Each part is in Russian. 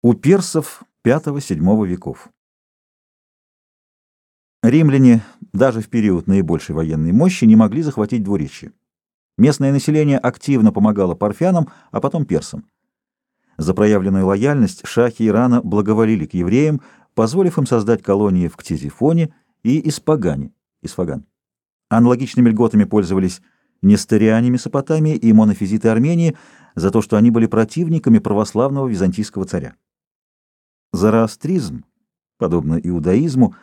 У персов V-VII веков. Римляне даже в период наибольшей военной мощи не могли захватить двуречье. Местное население активно помогало парфянам, а потом персам. За проявленную лояльность шахи Ирана благоволили к евреям, позволив им создать колонии в Ктизифоне и Испагане, Исфаган. Аналогичными льготами пользовались нестериане Месопотамии и монофизиты Армении за то, что они были противниками православного византийского царя. Зороастризм, подобно иудаизму,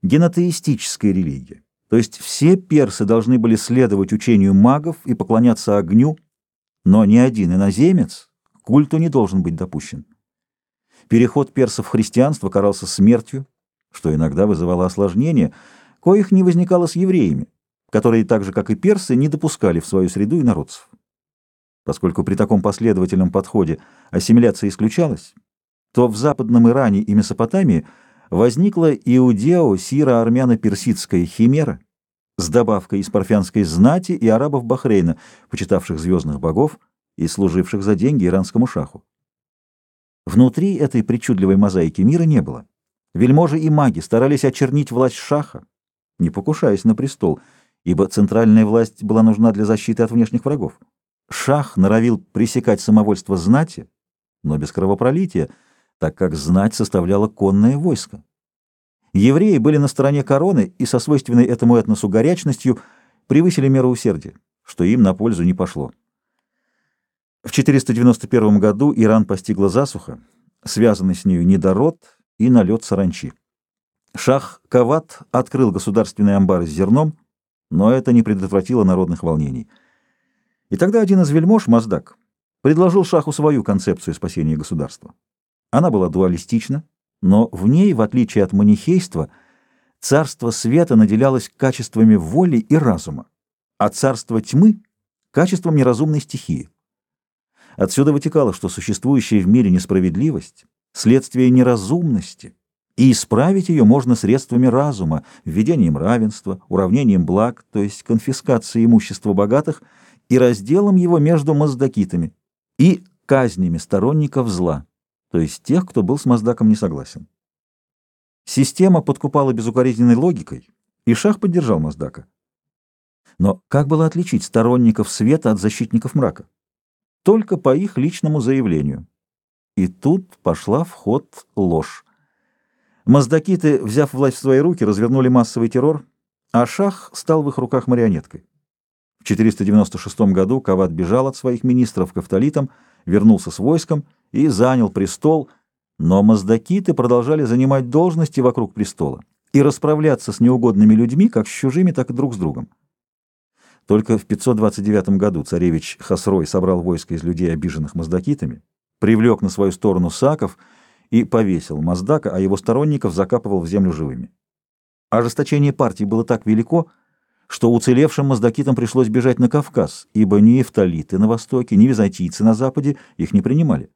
генотеистическая религия. То есть все персы должны были следовать учению магов и поклоняться огню, но ни один иноземец к культу не должен быть допущен. Переход персов в христианство карался смертью, что иногда вызывало осложнения, коих не возникало с евреями, которые так же, как и персы, не допускали в свою среду инородцев. Поскольку при таком последовательном подходе ассимиляция исключалась, то в Западном Иране и Месопотамии возникла иудео-сиро-армяно-персидская химера с добавкой из парфянской знати и арабов Бахрейна, почитавших звездных богов и служивших за деньги иранскому шаху. Внутри этой причудливой мозаики мира не было. Вельможи и маги старались очернить власть шаха, не покушаясь на престол, ибо центральная власть была нужна для защиты от внешних врагов. Шах норовил пресекать самовольство знати, но без кровопролития, так как знать составляла конное войско. Евреи были на стороне короны и со свойственной этому этносу горячностью превысили меру усердия, что им на пользу не пошло. В 491 году Иран постигла засуха, связанный с нею недород и налет саранчи. Шах Кават открыл государственные амбары с зерном, но это не предотвратило народных волнений. И тогда один из вельмож, Маздак, предложил Шаху свою концепцию спасения государства. Она была дуалистична, но в ней, в отличие от манихейства, царство света наделялось качествами воли и разума, а царство тьмы — качеством неразумной стихии. Отсюда вытекало, что существующая в мире несправедливость — следствие неразумности, и исправить ее можно средствами разума, введением равенства, уравнением благ, то есть конфискацией имущества богатых и разделом его между маздакитами, и казнями сторонников зла то есть тех, кто был с Маздаком не согласен. Система подкупала безукоризненной логикой, и Шах поддержал Маздака. Но как было отличить сторонников света от защитников мрака? Только по их личному заявлению. И тут пошла в ход ложь. Маздакиты, взяв власть в свои руки, развернули массовый террор, а Шах стал в их руках марионеткой. В 496 году Кават бежал от своих министров к автолитам, вернулся с войском и занял престол, но маздакиты продолжали занимать должности вокруг престола и расправляться с неугодными людьми как с чужими, так и друг с другом. Только в 529 году царевич Хасрой собрал войско из людей, обиженных маздакитами, привлек на свою сторону саков и повесил Маздака, а его сторонников закапывал в землю живыми. Ожесточение партии было так велико, что уцелевшим маздакитам пришлось бежать на Кавказ, ибо ни эфталиты на востоке, ни византийцы на западе их не принимали.